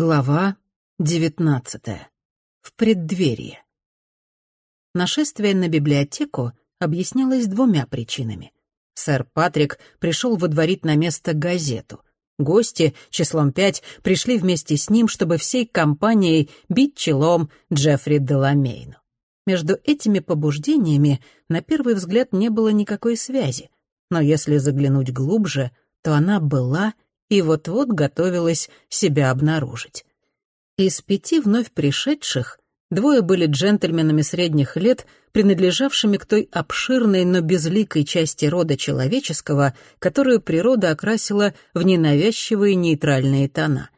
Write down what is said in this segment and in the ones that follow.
Глава девятнадцатая. В преддверии. Нашествие на библиотеку объяснялось двумя причинами. Сэр Патрик пришел водворить на место газету. Гости, числом пять, пришли вместе с ним, чтобы всей компанией бить челом Джеффри Деламейну. Между этими побуждениями на первый взгляд не было никакой связи, но если заглянуть глубже, то она была и вот-вот готовилась себя обнаружить. Из пяти вновь пришедших двое были джентльменами средних лет, принадлежавшими к той обширной, но безликой части рода человеческого, которую природа окрасила в ненавязчивые нейтральные тона.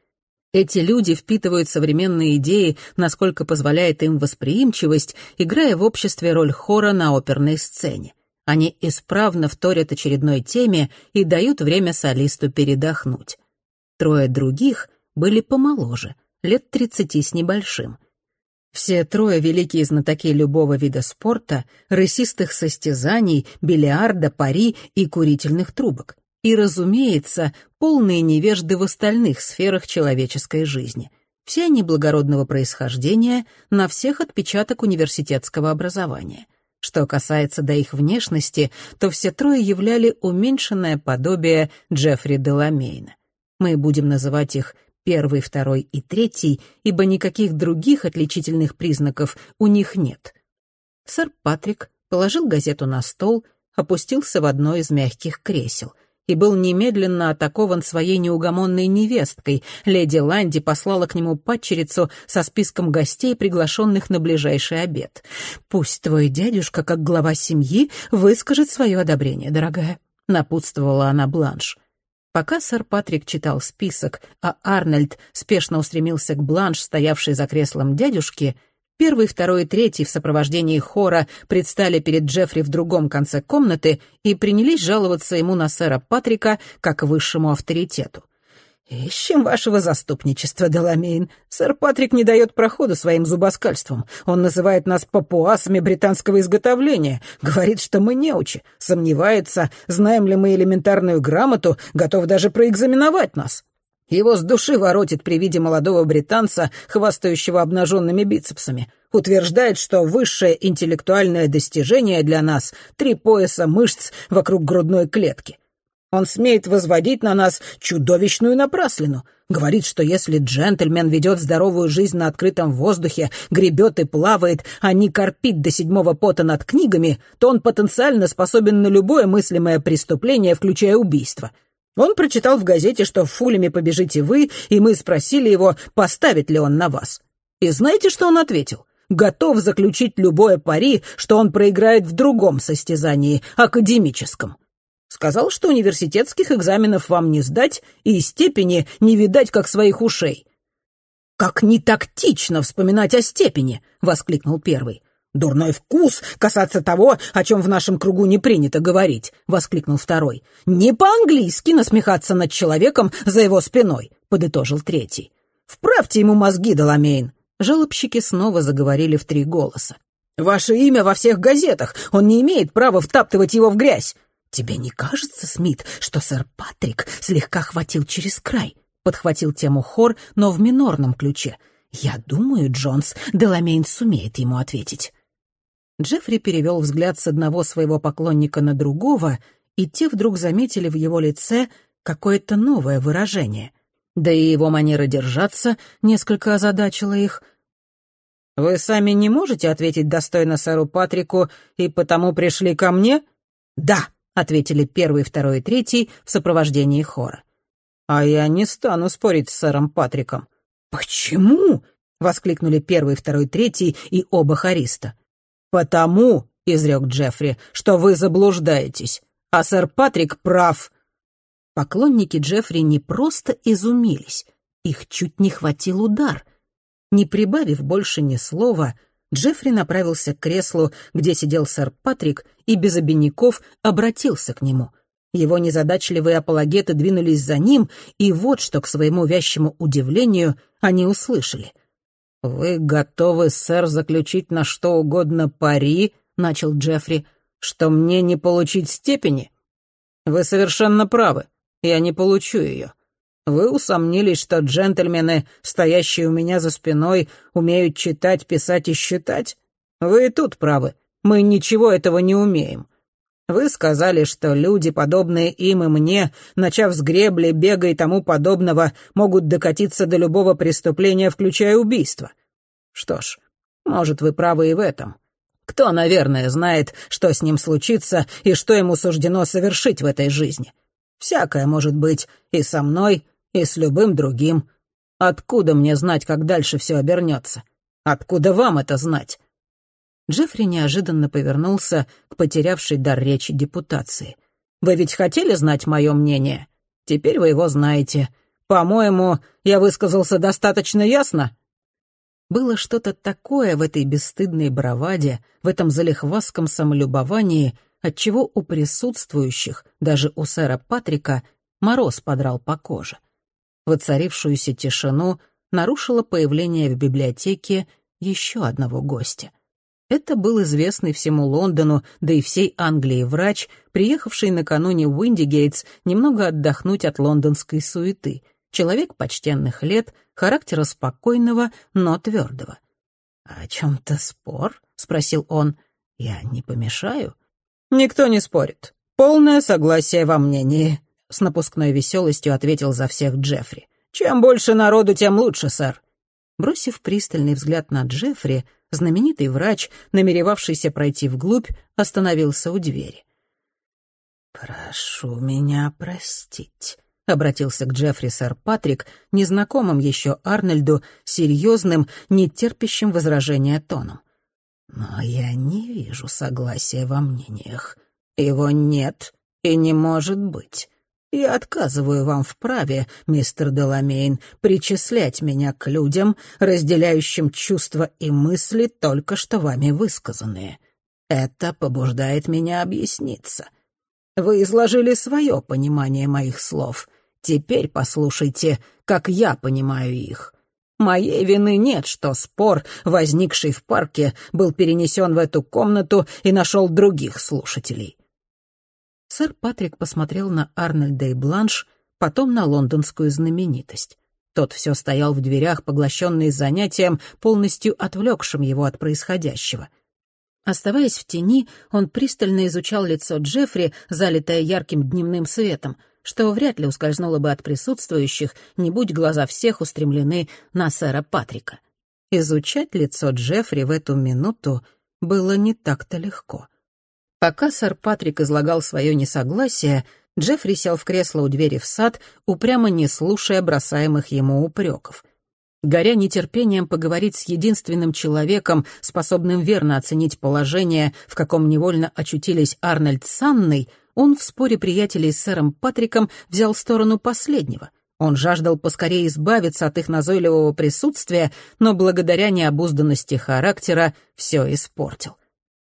Эти люди впитывают современные идеи, насколько позволяет им восприимчивость, играя в обществе роль хора на оперной сцене. Они исправно вторят очередной теме и дают время солисту передохнуть. Трое других были помоложе, лет тридцати с небольшим. Все трое великие знатоки любого вида спорта, рысистых состязаний, бильярда, пари и курительных трубок. И, разумеется, полные невежды в остальных сферах человеческой жизни. Все они благородного происхождения, на всех отпечаток университетского образования — что касается до их внешности, то все трое являли уменьшенное подобие Джеффри Деламейна. Мы будем называть их первый, второй и третий, ибо никаких других отличительных признаков у них нет. Сэр Патрик положил газету на стол, опустился в одно из мягких кресел — и был немедленно атакован своей неугомонной невесткой. Леди Ланди послала к нему падчерицу со списком гостей, приглашенных на ближайший обед. «Пусть твой дядюшка, как глава семьи, выскажет свое одобрение, дорогая», — напутствовала она Бланш. Пока сэр Патрик читал список, а Арнольд спешно устремился к Бланш, стоявшей за креслом дядюшки — Первый, второй и третий в сопровождении хора предстали перед Джеффри в другом конце комнаты и принялись жаловаться ему на сэра Патрика как высшему авторитету. «Ищем вашего заступничества, Деламейн. Сэр Патрик не дает прохода своим зубоскальством. Он называет нас папуасами британского изготовления, говорит, что мы неучи, сомневается, знаем ли мы элементарную грамоту, готов даже проэкзаменовать нас. Его с души воротит при виде молодого британца, хвастающего обнаженными бицепсами. Утверждает, что высшее интеллектуальное достижение для нас — три пояса мышц вокруг грудной клетки. Он смеет возводить на нас чудовищную напраслину. Говорит, что если джентльмен ведет здоровую жизнь на открытом воздухе, гребет и плавает, а не корпит до седьмого пота над книгами, то он потенциально способен на любое мыслимое преступление, включая убийство — он прочитал в газете, что в Фулеме побежите вы, и мы спросили его, поставит ли он на вас. И знаете, что он ответил? Готов заключить любое пари, что он проиграет в другом состязании, академическом. Сказал, что университетских экзаменов вам не сдать и степени не видать, как своих ушей. «Как не тактично вспоминать о степени!» — воскликнул первый. «Дурной вкус касаться того, о чем в нашем кругу не принято говорить», — воскликнул второй. «Не по-английски насмехаться над человеком за его спиной», — подытожил третий. «Вправьте ему мозги, Доломейн». Жалобщики снова заговорили в три голоса. «Ваше имя во всех газетах. Он не имеет права втаптывать его в грязь». «Тебе не кажется, Смит, что сэр Патрик слегка хватил через край?» — подхватил тему хор, но в минорном ключе. «Я думаю, Джонс, Деламейн сумеет ему ответить». Джеффри перевел взгляд с одного своего поклонника на другого, и те вдруг заметили в его лице какое-то новое выражение. Да и его манера держаться несколько озадачила их. «Вы сами не можете ответить достойно сэру Патрику и потому пришли ко мне?» «Да», — ответили первый, второй и третий в сопровождении хора. «А я не стану спорить с сэром Патриком». «Почему?» — воскликнули первый, второй, третий и оба хориста. «Потому», — изрек Джеффри, — «что вы заблуждаетесь, а сэр Патрик прав». Поклонники Джеффри не просто изумились, их чуть не хватил удар. Не прибавив больше ни слова, Джеффри направился к креслу, где сидел сэр Патрик, и без обиняков обратился к нему. Его незадачливые апологеты двинулись за ним, и вот что, к своему вящему удивлению, они услышали. «Вы готовы, сэр, заключить на что угодно пари?» — начал Джеффри. «Что мне не получить степени?» «Вы совершенно правы. Я не получу ее. Вы усомнились, что джентльмены, стоящие у меня за спиной, умеют читать, писать и считать? Вы и тут правы. Мы ничего этого не умеем. Вы сказали, что люди, подобные им и мне, начав с гребли, бега и тому подобного, могут докатиться до любого преступления, включая убийство. Что ж, может, вы правы и в этом. Кто, наверное, знает, что с ним случится и что ему суждено совершить в этой жизни? Всякое может быть и со мной, и с любым другим. Откуда мне знать, как дальше все обернется? Откуда вам это знать?» Джеффри неожиданно повернулся к потерявшей дар речи депутации. «Вы ведь хотели знать мое мнение? Теперь вы его знаете. По-моему, я высказался достаточно ясно?» Было что-то такое в этой бесстыдной браваде, в этом залихвастском самолюбовании, отчего у присутствующих, даже у сэра Патрика, мороз подрал по коже. Воцарившуюся тишину нарушило появление в библиотеке еще одного гостя. Это был известный всему Лондону, да и всей Англии врач, приехавший накануне в Уиндигейтс немного отдохнуть от лондонской суеты. Человек почтенных лет, характера спокойного, но твердого. «О чем-то спор?» — спросил он. «Я не помешаю?» «Никто не спорит. Полное согласие во мнении», — с напускной веселостью ответил за всех Джеффри. «Чем больше народу, тем лучше, сэр». Бросив пристальный взгляд на Джеффри, знаменитый врач, намеревавшийся пройти вглубь, остановился у двери. «Прошу меня простить», — обратился к Джеффри сэр Патрик, незнакомым еще Арнольду, серьезным, нетерпящим возражения тоном. Но я не вижу согласия во мнениях. Его нет и не может быть. Я отказываю вам в праве, мистер Деламейн, причислять меня к людям, разделяющим чувства и мысли, только что вами высказанные. Это побуждает меня объясниться. Вы изложили свое понимание моих слов. Теперь послушайте, как я понимаю их. Моей вины нет, что спор, возникший в парке, был перенесен в эту комнату и нашел других слушателей. Сэр Патрик посмотрел на Арнольда и Бланш, потом на лондонскую знаменитость. Тот все стоял в дверях, поглощенный занятием, полностью отвлекшим его от происходящего. Оставаясь в тени, он пристально изучал лицо Джеффри, залитое ярким дневным светом — что вряд ли ускользнуло бы от присутствующих, не будь глаза всех устремлены на сэра Патрика. Изучать лицо Джеффри в эту минуту было не так-то легко. Пока сэр Патрик излагал свое несогласие, Джеффри сел в кресло у двери в сад, упрямо не слушая бросаемых ему упреков. Горя нетерпением поговорить с единственным человеком, способным верно оценить положение, в каком невольно очутились Арнольд с Анной, он в споре приятелей с сэром Патриком взял сторону последнего. Он жаждал поскорее избавиться от их назойливого присутствия, но благодаря необузданности характера все испортил.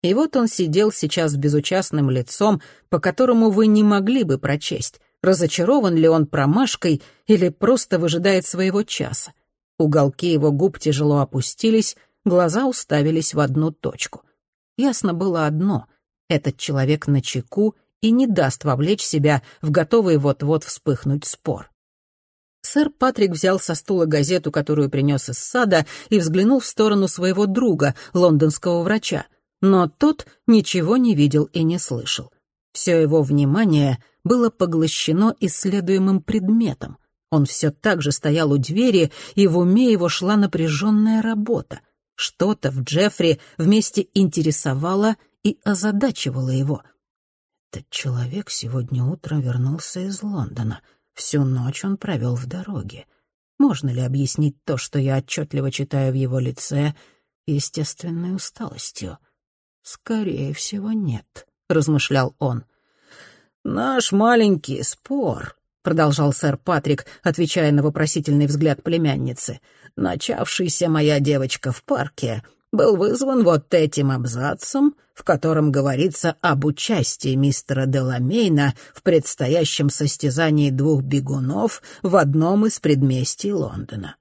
И вот он сидел сейчас с безучастным лицом, по которому вы не могли бы прочесть, разочарован ли он промашкой или просто выжидает своего часа. Уголки его губ тяжело опустились, глаза уставились в одну точку. Ясно было одно — этот человек на чеку и не даст вовлечь себя в готовый вот-вот вспыхнуть спор. Сэр Патрик взял со стула газету, которую принес из сада, и взглянул в сторону своего друга, лондонского врача. Но тот ничего не видел и не слышал. Все его внимание было поглощено исследуемым предметом. Он все так же стоял у двери, и в уме его шла напряженная работа. Что-то в Джеффри вместе интересовало и озадачивало его — этот человек сегодня утром вернулся из Лондона. Всю ночь он провел в дороге. Можно ли объяснить то, что я отчетливо читаю в его лице, естественной усталостью? Скорее всего, нет, — размышлял он. «Наш маленький спор», — продолжал сэр Патрик, отвечая на вопросительный взгляд племянницы, «начавшийся моя девочка в парке, был вызван вот этим абзацем, в котором говорится об участии мистера Деламейна в предстоящем состязании двух бегунов в одном из предместий Лондона.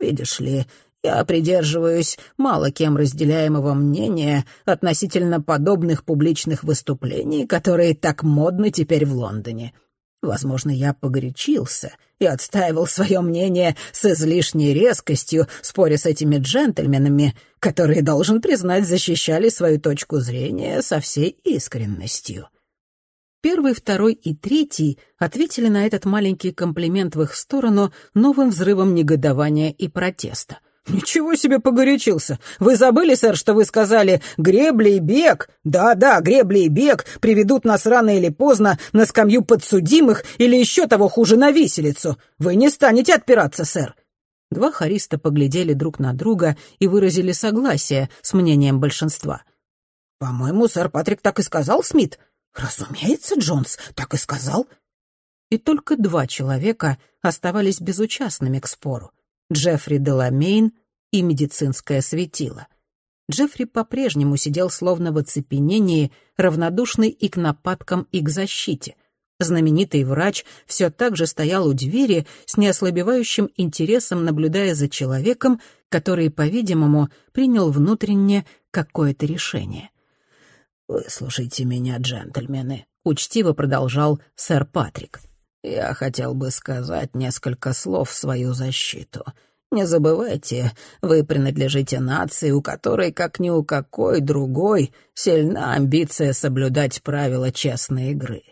Видишь ли, я придерживаюсь мало кем разделяемого мнения относительно подобных публичных выступлений, которые так модны теперь в Лондоне. Возможно, я погорячился и отстаивал свое мнение с излишней резкостью, споря с этими джентльменами, которые, должен признать, защищали свою точку зрения со всей искренностью. Первый, второй и третий ответили на этот маленький комплимент в их сторону новым взрывом негодования и протеста. «Ничего себе погорячился! Вы забыли, сэр, что вы сказали «гребли и бег»? Да-да, гребли и бег приведут нас рано или поздно на скамью подсудимых или еще того хуже на виселицу. Вы не станете отпираться, сэр!» Два хориста поглядели друг на друга и выразили согласие с мнением большинства. «По-моему, сэр Патрик так и сказал, Смит». «Разумеется, Джонс, так и сказал». И только два человека оставались безучастными к спору. Джеффри Деламейн и медицинское светило. Джеффри по-прежнему сидел словно в оцепенении, равнодушный и к нападкам, и к защите. Знаменитый врач все так же стоял у двери с неослабевающим интересом, наблюдая за человеком, который, по-видимому, принял внутренне какое-то решение. «Выслушайте меня, джентльмены», — учтиво продолжал сэр Патрик. Я хотел бы сказать несколько слов в свою защиту. Не забывайте, вы принадлежите нации, у которой, как ни у какой другой, сильна амбиция соблюдать правила честной игры.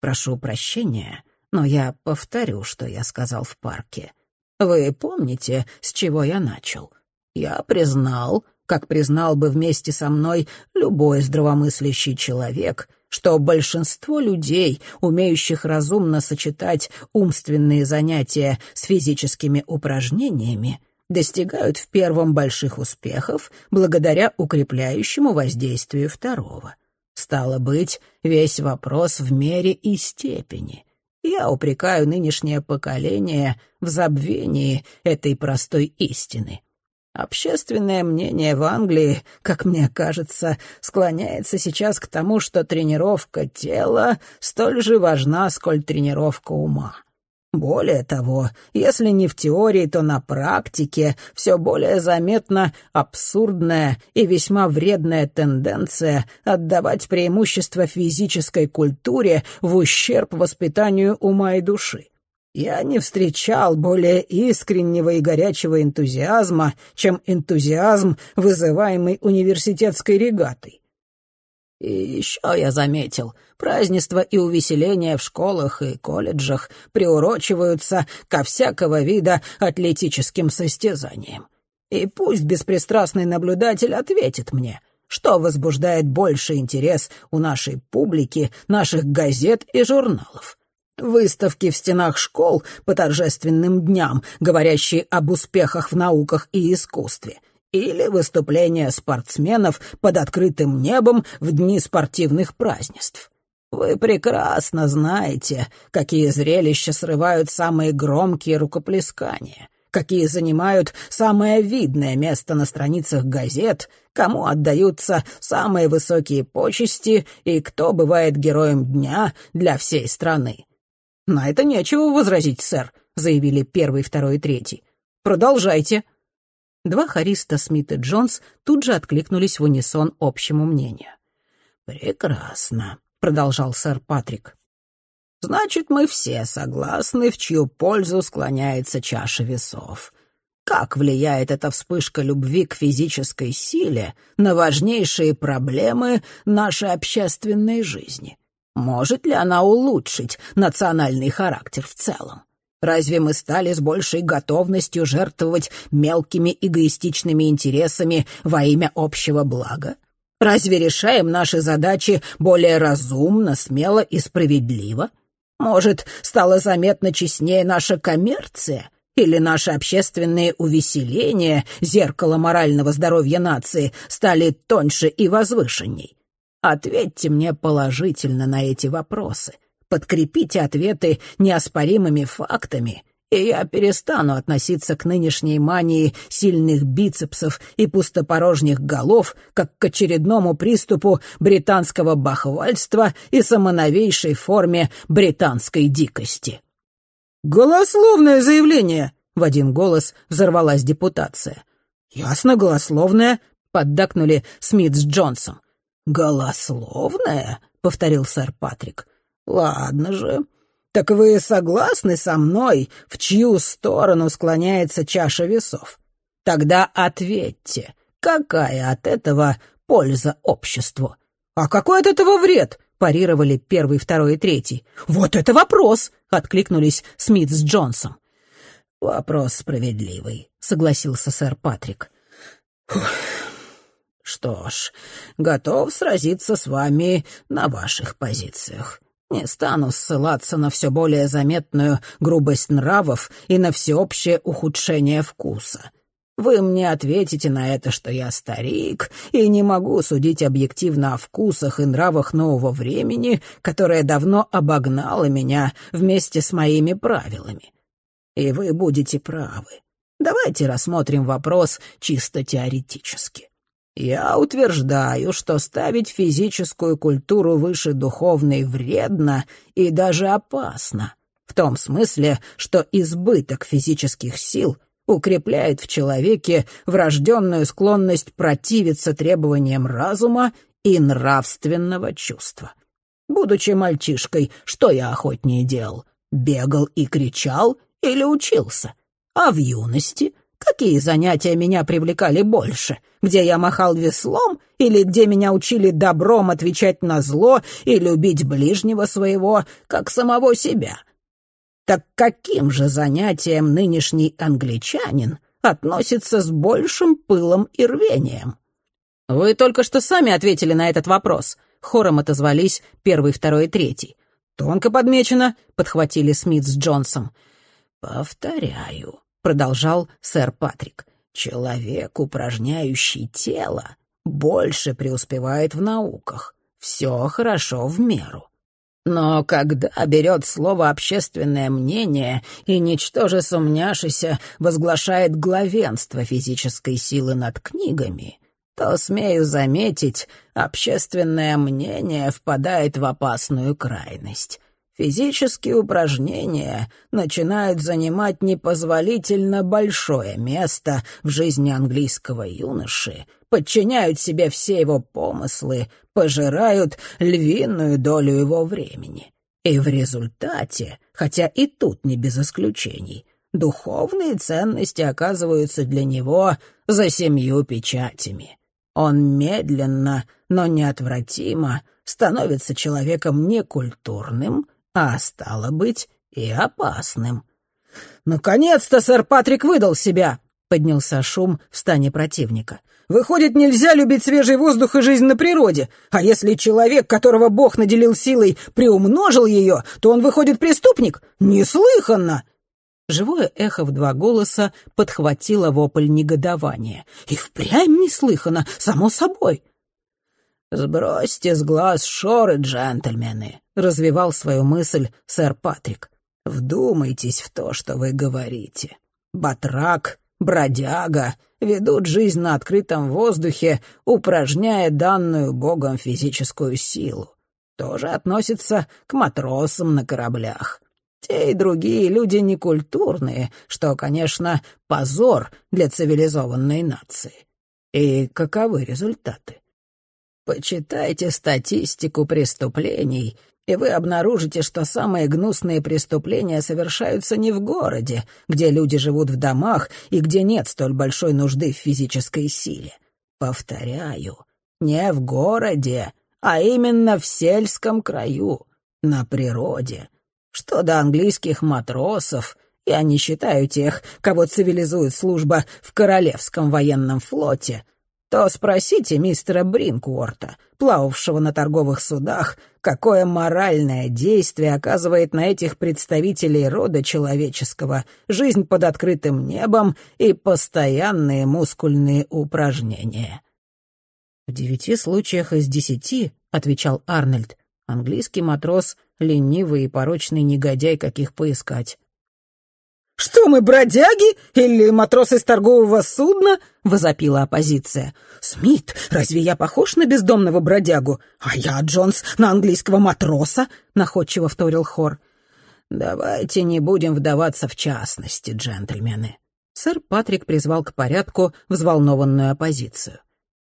Прошу прощения, но я повторю, что я сказал в парке. Вы помните, с чего я начал? Я признал, как признал бы вместе со мной любой здравомыслящий человек — что большинство людей, умеющих разумно сочетать умственные занятия с физическими упражнениями, достигают в первом больших успехов благодаря укрепляющему воздействию второго. Стало быть, весь вопрос в мере и степени. Я упрекаю нынешнее поколение в забвении этой простой истины — Общественное мнение в Англии, как мне кажется, склоняется сейчас к тому, что тренировка тела столь же важна, сколь тренировка ума. Более того, если не в теории, то на практике все более заметна абсурдная и весьма вредная тенденция отдавать преимущество физической культуре в ущерб воспитанию ума и души. Я не встречал более искреннего и горячего энтузиазма, чем энтузиазм, вызываемый университетской регатой. И еще я заметил, празднества и увеселения в школах и колледжах приурочиваются ко всякого вида атлетическим состязаниям. И пусть беспристрастный наблюдатель ответит мне, что возбуждает больший интерес у нашей публики, наших газет и журналов — Выставки в стенах школ по торжественным дням, говорящие об успехах в науках и искусстве, или выступления спортсменов под открытым небом в дни спортивных празднеств. Вы прекрасно знаете, какие зрелища срывают самые громкие рукоплескания, какие занимают самое видное место на страницах газет, кому отдаются самые высокие почести и кто бывает героем дня для всей страны. «На это нечего возразить, сэр», — заявили первый, второй и третий. «Продолжайте». Два хориста Смит и Джонс тут же откликнулись в унисон общему мнению. «Прекрасно», — продолжал сэр Патрик. «Значит, мы все согласны, в чью пользу склоняется чаша весов. Как влияет эта вспышка любви к физической силе на важнейшие проблемы нашей общественной жизни? Может ли она улучшить национальный характер в целом? Разве мы стали с большей готовностью жертвовать мелкими эгоистичными интересами во имя общего блага? Разве решаем наши задачи более разумно, смело и справедливо? Может, стала заметно честнее наша коммерция? Или наши общественные увеселения, зеркало морального здоровья нации, стали тоньше и возвышенней? Ответьте мне положительно на эти вопросы. Подкрепите ответы неоспоримыми фактами, и я перестану относиться к нынешней мании сильных бицепсов и пустопорожних голов, как к очередному приступу британского бахвальства и самоновейшей форме британской дикости. «Голословное заявление!» — в один голос взорвалась депутация. «Ясно, голословное», — поддакнули Смит с Джонсом. «Голословная?» — повторил сэр Патрик. «Ладно же. Так вы согласны со мной, в чью сторону склоняется чаша весов? Тогда ответьте, какая от этого польза обществу? А какой от этого вред? парировали первый, второй и третий. «Вот это вопрос!» — откликнулись Смит с Джонсом. «Вопрос справедливый», — согласился сэр Патрик. «Что ж, готов сразиться с вами на ваших позициях. Не стану ссылаться на все более заметную грубость нравов и на всеобщее ухудшение вкуса. Вы мне ответите на это, что я старик и не могу судить объективно о вкусах и нравах нового времени, которое давно обогнало меня вместе с моими правилами. И вы будете правы. Давайте рассмотрим вопрос чисто теоретически. Я утверждаю, что ставить физическую культуру выше духовной вредно и даже опасно, в том смысле, что избыток физических сил — укрепляет в человеке врожденную склонность противиться требованиям разума и нравственного чувства. Будучи мальчишкой, что я охотнее делал? Бегал и кричал или учился? А в юности какие занятия меня привлекали больше? Где я махал веслом или где меня учили добром отвечать на зло и любить ближнего своего, как самого себя?» Так каким же занятием нынешний англичанин относится с большим пылом и рвением? Вы только что сами ответили на этот вопрос. Хором отозвались первый, второй и третий. Тонко подмечено, подхватили Смит с Джонсом. Повторяю, продолжал сэр Патрик. Человек, упражняющий тело, больше преуспевает в науках. Все хорошо в меру. Но когда берет слово общественное мнение и, ничтоже сумняшися, возглашает главенство физической силы над книгами, то, смею заметить, общественное мнение впадает в опасную крайность. Физические упражнения начинают занимать непозволительно большое место в жизни английского юноши, подчиняют себе все его помыслы, пожирают львиную долю его времени. И в результате, хотя и тут не без исключений, духовные ценности оказываются для него за семью печатями. Он медленно, но неотвратимо становится человеком некультурным, а стало быть и опасным. «Наконец-то сэр Патрик выдал себя!» — поднялся шум в стане противника. Выходит, нельзя любить свежий воздух и жизнь на природе. А если человек, которого Бог наделил силой, приумножил ее, то он выходит преступник? Неслыханно!» Живое эхо в два голоса подхватило вопль негодования. «И впрямь неслыханно, само собой!» «Сбросьте с глаз шоры, джентльмены», — развивал свою мысль сэр Патрик. «Вдумайтесь в то, что вы говорите. Батрак бродяга, ведут жизнь на открытом воздухе, упражняя данную Богом физическую силу. Тоже относится к матросам на кораблях. Те и другие люди некультурные, что, конечно, позор для цивилизованной нации. И каковы результаты? Почитайте статистику преступлений и вы обнаружите, что самые гнусные преступления совершаются не в городе, где люди живут в домах и где нет столь большой нужды в физической силе. Повторяю, не в городе, а именно в сельском краю, на природе. Что до английских матросов, я не считаю тех, кого цивилизует служба в Королевском военном флоте, то спросите мистера Бринкуорта, плававшего на торговых судах, какое моральное действие оказывает на этих представителей рода человеческого жизнь под открытым небом и постоянные мускульные упражнения. «В девяти случаях из десяти», — отвечал Арнольд, — «английский матрос — ленивый и порочный негодяй, каких поискать. «Что мы, бродяги или матросы с торгового судна?» — возопила оппозиция. «Смит, разве я похож на бездомного бродягу? А я, Джонс, на английского матроса?» — находчиво вторил хор. «Давайте не будем вдаваться в частности, джентльмены». Сэр Патрик призвал к порядку взволнованную оппозицию.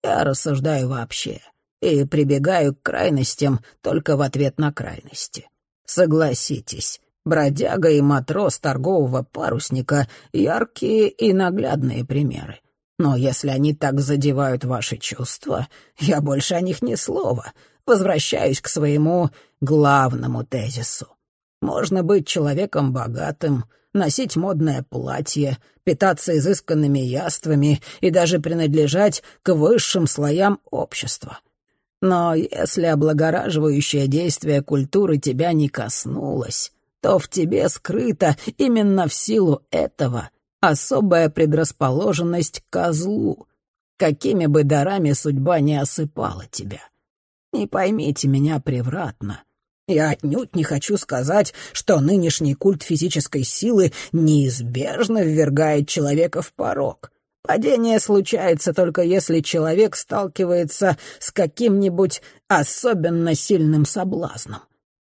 «Я рассуждаю вообще и прибегаю к крайностям только в ответ на крайности. Согласитесь, Бродяга и матрос торгового парусника — яркие и наглядные примеры. Но если они так задевают ваши чувства, я больше о них ни слова. Возвращаюсь к своему главному тезису. Можно быть человеком богатым, носить модное платье, питаться изысканными яствами и даже принадлежать к высшим слоям общества. Но если облагораживающее действие культуры тебя не коснулось, то в тебе скрыта именно в силу этого особая предрасположенность к козлу, какими бы дарами судьба не осыпала тебя. Не поймите меня превратно. Я отнюдь не хочу сказать, что нынешний культ физической силы неизбежно ввергает человека в порог. Падение случается только если человек сталкивается с каким-нибудь особенно сильным соблазном.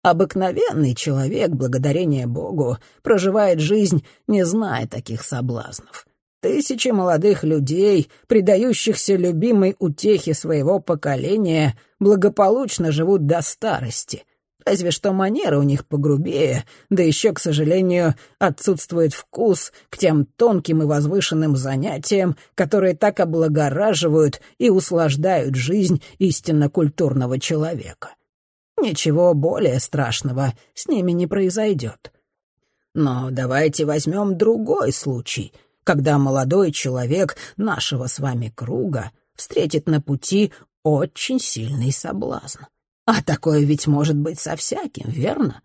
Обыкновенный человек, благодарение Богу, проживает жизнь, не зная таких соблазнов. Тысячи молодых людей, предающихся любимой утехе своего поколения, благополучно живут до старости. Разве что манеры у них погрубее, да еще, к сожалению, отсутствует вкус к тем тонким и возвышенным занятиям, которые так облагораживают и услаждают жизнь истинно культурного человека. Ничего более страшного с ними не произойдет. Но давайте возьмем другой случай, когда молодой человек нашего с вами круга встретит на пути очень сильный соблазн. А такое ведь может быть со всяким, верно?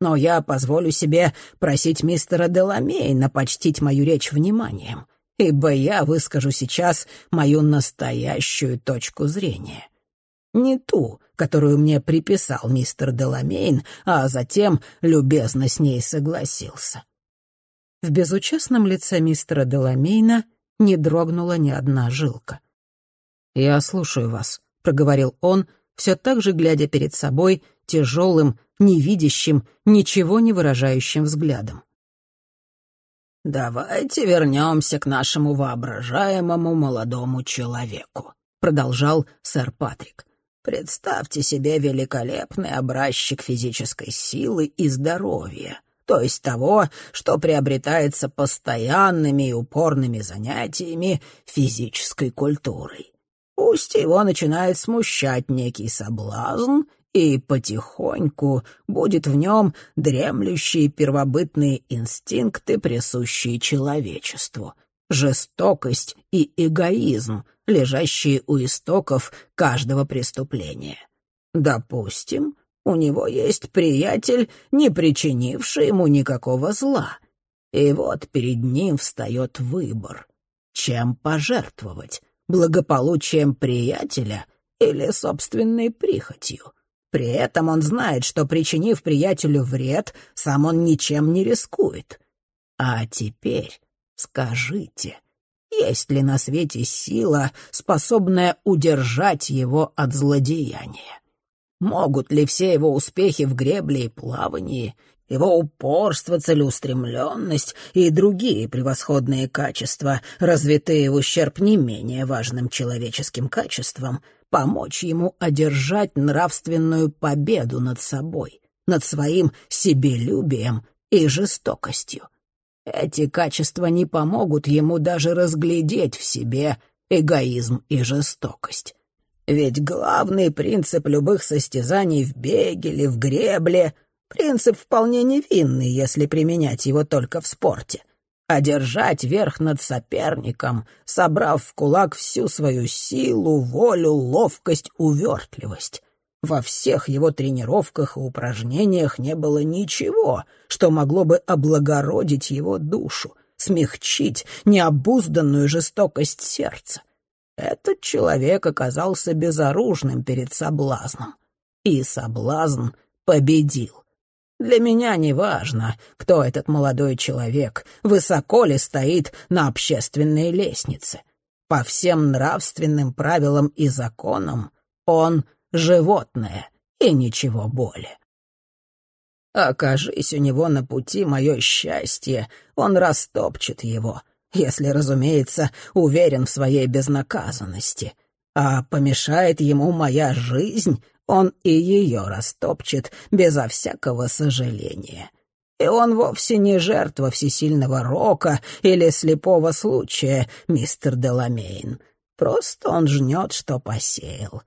Но я позволю себе просить мистера Деламейна почтить мою речь вниманием, ибо я выскажу сейчас мою настоящую точку зрения. Не ту, которую мне приписал мистер Деламейн, а затем любезно с ней согласился. В безучастном лице мистера Деламейна не дрогнула ни одна жилка. «Я слушаю вас», — проговорил он, все так же глядя перед собой тяжелым, невидящим, ничего не выражающим взглядом. «Давайте вернемся к нашему воображаемому молодому человеку», — продолжал сэр Патрик. Представьте себе великолепный образчик физической силы и здоровья, то есть того, что приобретается постоянными и упорными занятиями физической культурой. Пусть его начинает смущать некий соблазн, и потихоньку будет в нем дремлющие первобытные инстинкты, присущие человечеству — жестокость и эгоизм, лежащие у истоков каждого преступления. Допустим, у него есть приятель, не причинивший ему никакого зла. И вот перед ним встает выбор. Чем пожертвовать? Благополучием приятеля или собственной прихотью? При этом он знает, что, причинив приятелю вред, сам он ничем не рискует. А теперь Скажите, есть ли на свете сила, способная удержать его от злодеяния? Могут ли все его успехи в гребле и плавании, его упорство, целеустремленность и другие превосходные качества, развитые в ущерб не менее важным человеческим качествам, помочь ему одержать нравственную победу над собой, над своим себелюбием и жестокостью? Эти качества не помогут ему даже разглядеть в себе эгоизм и жестокость. Ведь главный принцип любых состязаний в беге или в гребле — принцип вполне невинный, если применять его только в спорте. Одержать верх над соперником, собрав в кулак всю свою силу, волю, ловкость, увертливость. Во всех его тренировках и упражнениях не было ничего, что могло бы облагородить его душу, смягчить необузданную жестокость сердца. Этот человек оказался безоружным перед соблазном. И соблазн победил. Для меня не важно, кто этот молодой человек, высоко ли стоит на общественной лестнице. По всем нравственным правилам и законам он животное и ничего более. Окажись у него на пути мое счастье, он растопчет его, если, разумеется, уверен в своей безнаказанности. А помешает ему моя жизнь, он и ее растопчет безо всякого сожаления. И он вовсе не жертва всесильного рока или слепого случая, мистер Деламейн. Просто он жнет, что посеял.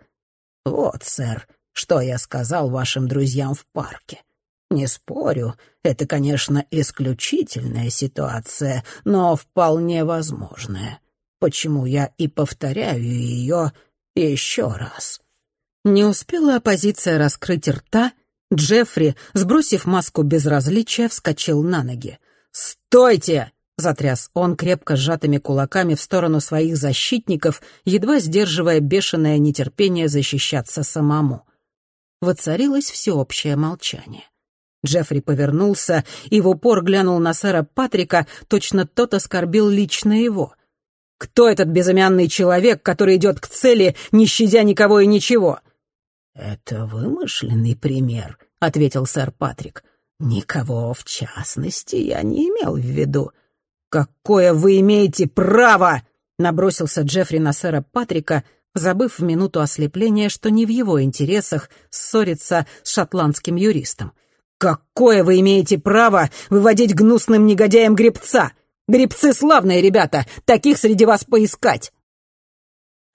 Вот, сэр, что я сказал вашим друзьям в парке. Не спорю, это, конечно, исключительная ситуация, но вполне возможная. Почему я и повторяю ее еще раз. Не успела оппозиция раскрыть рта, Джеффри, сбросив маску безразличия, вскочил на ноги. «Стойте!» — затряс он крепко сжатыми кулаками в сторону своих защитников, едва сдерживая бешеное нетерпение защищаться самому. Воцарилось всеобщее молчание. Джеффри повернулся и в упор глянул на сэра Патрика, точно тот оскорбил лично его. «Кто этот безымянный человек, который идет к цели, не щадя никого и ничего?» «Это вымышленный пример», — ответил сэр Патрик. «Никого в частности я не имел в виду». «Какое вы имеете право?» — набросился Джеффри на сэра Патрика, забыв в минуту ослепления, что не в его интересах ссориться с шотландским юристом. «Какое вы имеете право выводить гнусным негодяем гребца? Гребцы славные ребята, таких среди вас поискать!»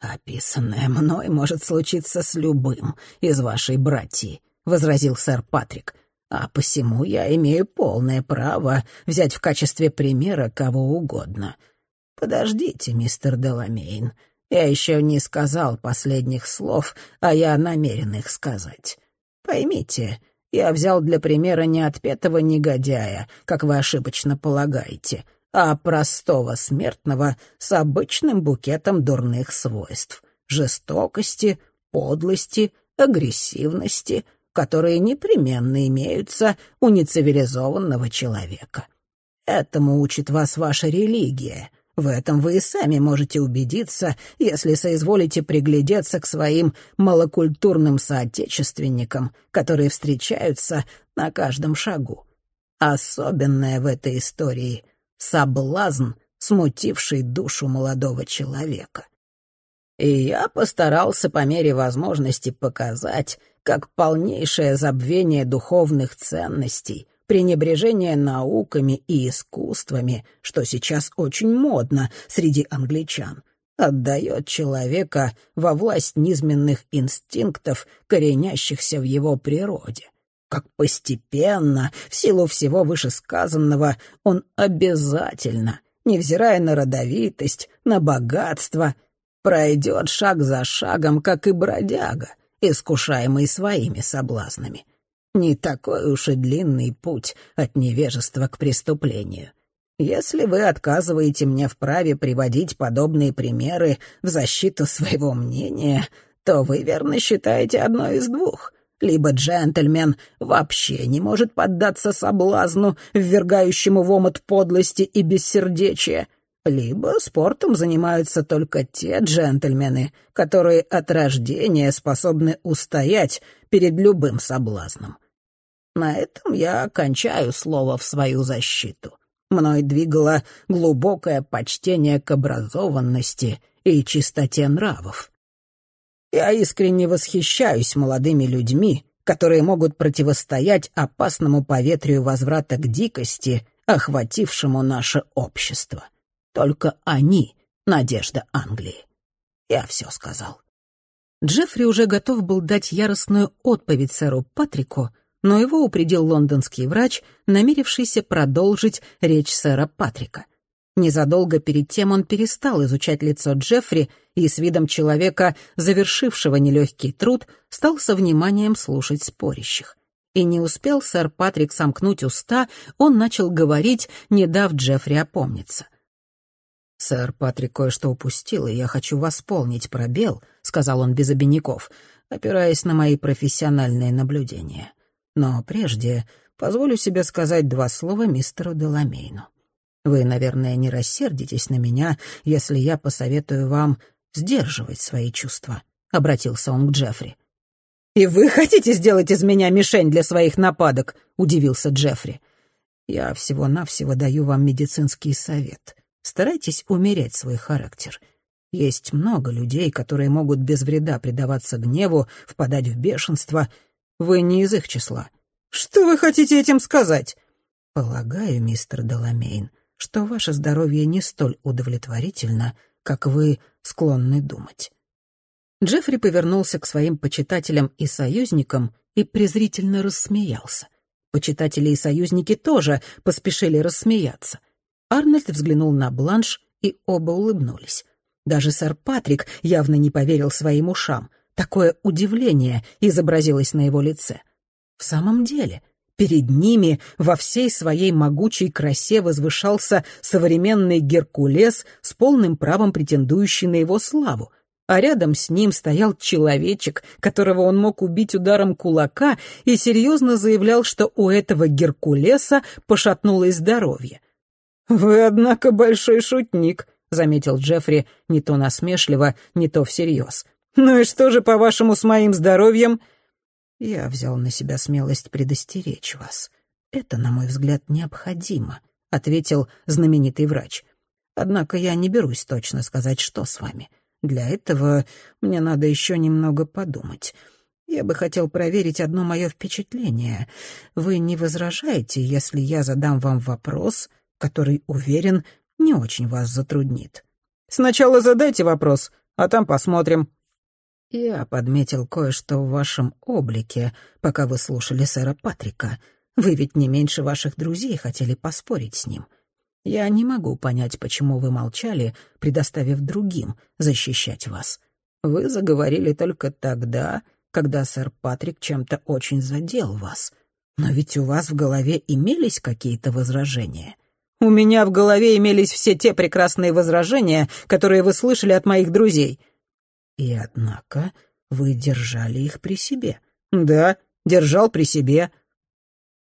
«Описанное мной может случиться с любым из вашей братьи», — возразил сэр Патрик. «А посему я имею полное право взять в качестве примера кого угодно. Подождите, мистер Деламейн, я еще не сказал последних слов, а я намерен их сказать. Поймите, я взял для примера не отпетого негодяя, как вы ошибочно полагаете, а простого смертного с обычным букетом дурных свойств — жестокости, подлости, агрессивности, которые непременно имеются у нецивилизованного человека. Этому учит вас ваша религия. В этом вы и сами можете убедиться, если соизволите приглядеться к своим малокультурным соотечественникам, которые встречаются на каждом шагу. Особенное в этой истории — соблазн, смутивший душу молодого человека. И я постарался по мере возможности показать, как полнейшее забвение духовных ценностей, пренебрежение науками и искусствами, что сейчас очень модно среди англичан, отдает человека во власть низменных инстинктов, коренящихся в его природе. Как постепенно, в силу всего вышесказанного, он обязательно, невзирая на родовитость, на богатство, пройдет шаг за шагом, как и бродяга, искушаемый своими соблазнами. Не такой уж и длинный путь от невежества к преступлению. Если вы отказываете мне в праве приводить подобные примеры в защиту своего мнения, то вы верно считаете одно из двух — либо джентльмен вообще не может поддаться соблазну, ввергающему в омут подлости и бессердечия, либо спортом занимаются только те джентльмены, которые от рождения способны устоять перед любым соблазном. На этом я кончаю слово в свою защиту. Мной двигало глубокое почтение к образованности и чистоте нравов. Я искренне восхищаюсь молодыми людьми, которые могут противостоять опасному поветрию возврата к дикости, охватившему наше общество. Только они — надежда Англии. Я все сказал. Джеффри уже готов был дать яростную отповедь сэру Патрику, но его упредил лондонский врач, намерившийся продолжить речь сэра Патрика. Незадолго перед тем он перестал изучать лицо Джеффри и с видом человека, завершившего нелегкий труд, стал со вниманием слушать спорящих. И не успел сэр Патрик сомкнуть уста, он начал говорить, не дав Джеффри опомниться. «Сэр Патрик кое-что упустил, и я хочу восполнить пробел», — сказал он без обиняков, опираясь на мои профессиональные наблюдения. «Но прежде позволю себе сказать два слова мистеру Деламейну. Вы, наверное, не рассердитесь на меня, если я посоветую вам сдерживать свои чувства», — обратился он к Джеффри. «И вы хотите сделать из меня мишень для своих нападок?» — удивился Джеффри. «Я всего-навсего даю вам медицинский совет. Старайтесь умерять свой характер. Есть много людей, которые могут без вреда предаваться гневу, впадать в бешенство. Вы не из их числа». «Что вы хотите этим сказать?» Полагаю, мистер Деламейн, что ваше здоровье не столь удовлетворительно, как вы склонны думать. Джеффри повернулся к своим почитателям и союзникам и презрительно рассмеялся. Почитатели и союзники тоже поспешили рассмеяться. Арнольд взглянул на Бланш, и оба улыбнулись. Даже сэр Патрик явно не поверил своим ушам. Такое удивление изобразилось на его лице. В самом деле, перед ними во всей своей могучей красе возвышался современный Геркулес с полным правом претендующий на его славу — а рядом с ним стоял человечек, которого он мог убить ударом кулака, и серьезно заявлял, что у этого Геркулеса пошатнулось здоровье. «Вы, однако, большой шутник», — заметил Джеффри не то насмешливо, не то всерьез. «Ну и что же, по-вашему, с моим здоровьем?» «Я взял на себя смелость предостеречь вас. Это, на мой взгляд, необходимо», — ответил знаменитый врач. «Однако я не берусь точно сказать, что с вами». Для этого мне надо еще немного подумать. Я бы хотел проверить одно мое впечатление. Вы не возражаете, если я задам вам вопрос, который, уверен, не очень вас затруднит? Сначала задайте вопрос, а там посмотрим. Я подметил кое-что в вашем облике, пока вы слушали сэра Патрика. Вы ведь не меньше ваших друзей хотели поспорить с ним. Я не могу понять, почему вы молчали, предоставив другим защищать вас. Вы заговорили только тогда, когда сэр Патрик чем-то очень задел вас. Но ведь у вас в голове имелись какие-то возражения. У меня в голове имелись все те прекрасные возражения, которые вы слышали от моих друзей. И однако вы держали их при себе. Да, держал при себе.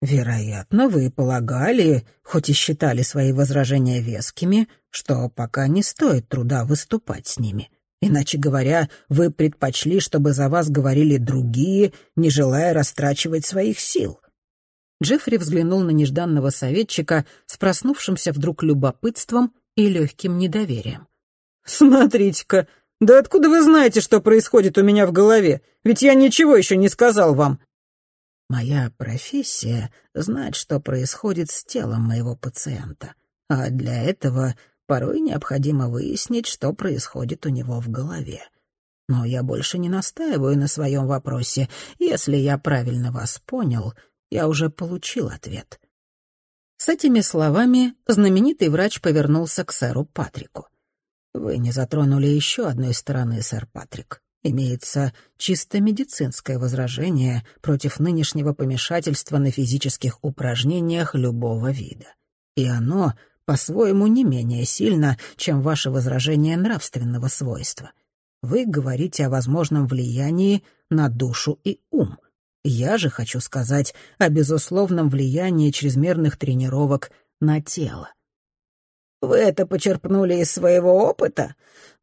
Вероятно, вы полагали, хоть и считали свои возражения вескими, что пока не стоит труда выступать с ними. Иначе говоря, вы предпочли, чтобы за вас говорили другие, не желая растрачивать своих сил. Джеффри взглянул на нежданного советчика с проснувшимся вдруг любопытством и легким недоверием. «Смотрите-ка, да откуда вы знаете, что происходит у меня в голове? Ведь я ничего еще не сказал вам. Моя профессия — знать, что происходит с телом моего пациента, а для этого порой необходимо выяснить, что происходит у него в голове. Но я больше не настаиваю на своем вопросе. Если я правильно вас понял, я уже получил ответ. С этими словами знаменитый врач повернулся к сэру Патрику. «Вы не затронули еще одной стороны, сэр Патрик имеется чисто медицинское возражение против нынешнего помешательства на физических упражнениях любого вида. И оно по-своему не менее сильно, чем ваше возражение нравственного свойства. Вы говорите о возможном влиянии на душу и ум. Я же хочу сказать о безусловном влиянии чрезмерных тренировок на тело. Вы это почерпнули из своего опыта?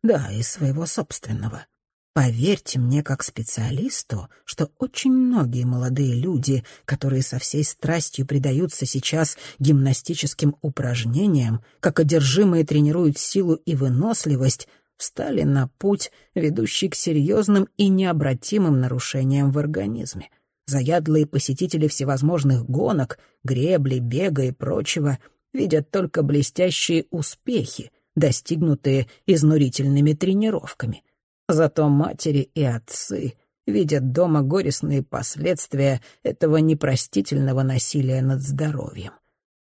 Да, из своего собственного. Поверьте мне как специалисту, что очень многие молодые люди, которые со всей страстью предаются сейчас гимнастическим упражнениям, как одержимые тренируют силу и выносливость, встали на путь, ведущий к серьезным и необратимым нарушениям в организме. Заядлые посетители всевозможных гонок, гребли, бега и прочего видят только блестящие успехи, достигнутые изнурительными тренировками — Зато матери и отцы видят дома горестные последствия этого непростительного насилия над здоровьем.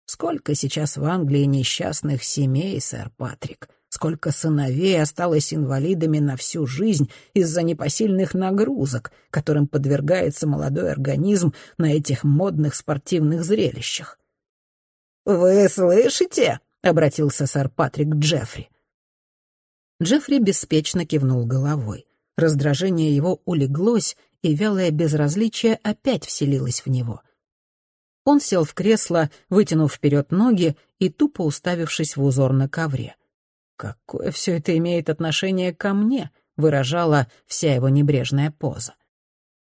Сколько сейчас в Англии несчастных семей, сэр Патрик, сколько сыновей осталось инвалидами на всю жизнь из-за непосильных нагрузок, которым подвергается молодой организм на этих модных спортивных зрелищах. «Вы слышите?» — обратился сэр Патрик Джеффри. Джеффри беспечно кивнул головой. Раздражение его улеглось, и вялое безразличие опять вселилось в него. Он сел в кресло, вытянув вперед ноги и тупо уставившись в узор на ковре. «Какое все это имеет отношение ко мне?» — выражала вся его небрежная поза.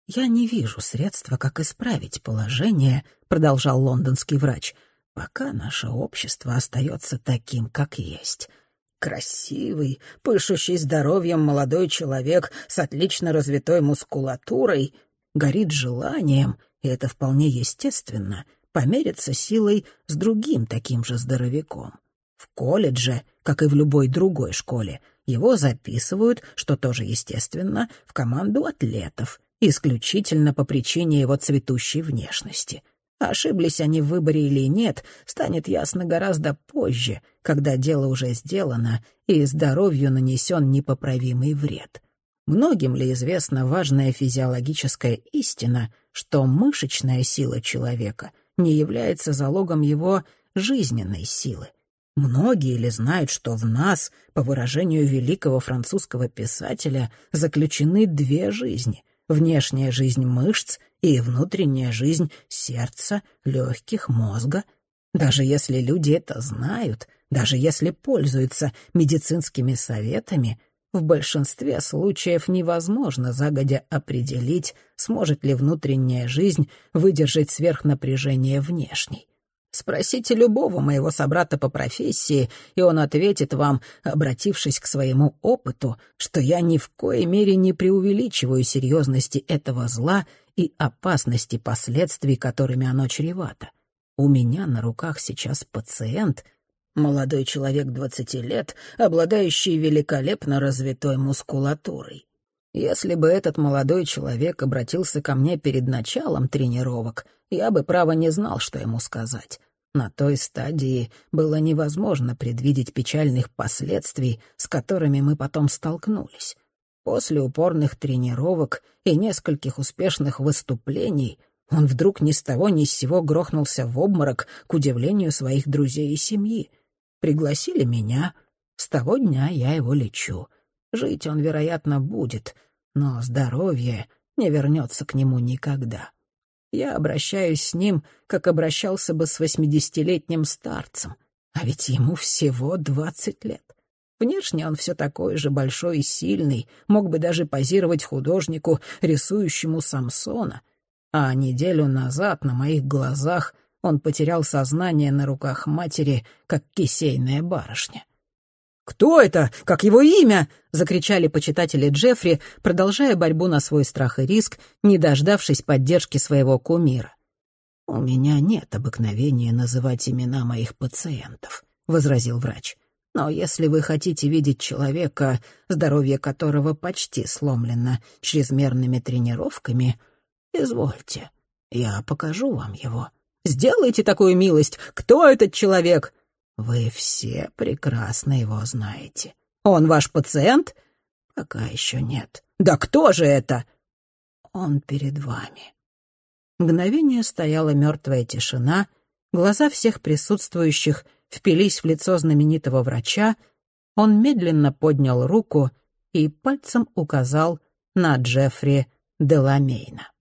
«Я не вижу средства, как исправить положение», — продолжал лондонский врач, «пока наше общество остается таким, как есть. Красивый, пышущий здоровьем молодой человек с отлично развитой мускулатурой горит желанием, и это вполне естественно, помериться силой с другим таким же здоровяком. В колледже, как и в любой другой школе, его записывают, что тоже естественно, в команду атлетов, исключительно по причине его цветущей внешности. Ошиблись они в выборе или нет, станет ясно гораздо позже, когда дело уже сделано и здоровью нанесен непоправимый вред. Многим ли известна важная физиологическая истина, что мышечная сила человека не является залогом его жизненной силы? Многие ли знают, что в нас, по выражению великого французского писателя, заключены две жизни — внешняя жизнь мышц и внутренняя жизнь сердца, легких, мозга? Даже если люди это знают, даже если пользуются медицинскими советами — в большинстве случаев невозможно загодя определить, сможет ли внутренняя жизнь выдержать сверхнапряжение внешней. Спросите любого моего собрата по профессии, и он ответит вам, обратившись к своему опыту, что я ни в коей мере не преувеличиваю серьезности этого зла и опасности последствий, которыми оно чревато. У меня на руках сейчас пациент, Молодой человек двадцати лет, обладающий великолепно развитой мускулатурой. Если бы этот молодой человек обратился ко мне перед началом тренировок, я бы, право, не знал, что ему сказать. На той стадии было невозможно предвидеть печальных последствий, с которыми мы потом столкнулись. После упорных тренировок и нескольких успешных выступлений он вдруг ни с того ни с сего грохнулся в обморок к удивлению своих друзей и семьи — Пригласили меня. С того дня я его лечу. Жить он, вероятно, будет, но здоровье не вернется к нему никогда. Я обращаюсь с ним, как обращался бы с восьмидесятилетним старцем, а ведь ему всего двадцать лет. Внешне он все такой же большой и сильный, мог бы даже позировать художнику, рисующему Самсона. А неделю назад на моих глазах он потерял сознание на руках матери, как кисейная барышня. «Кто это? Как его имя?» — закричали почитатели Джеффри, продолжая борьбу на свой страх и риск, не дождавшись поддержки своего кумира. «У меня нет обыкновения называть имена моих пациентов», — возразил врач. «Но если вы хотите видеть человека, здоровье которого почти сломлено чрезмерными тренировками, извольте, я покажу вам его». Сделайте такую милость. Кто этот человек?» «Вы все прекрасно его знаете. Он ваш пациент?» «Пока еще нет». «Да кто же это?» «Он перед вами». Мгновение стояла мертвая тишина, глаза всех присутствующих впились в лицо знаменитого врача, он медленно поднял руку и пальцем указал на Джеффри Деламейна.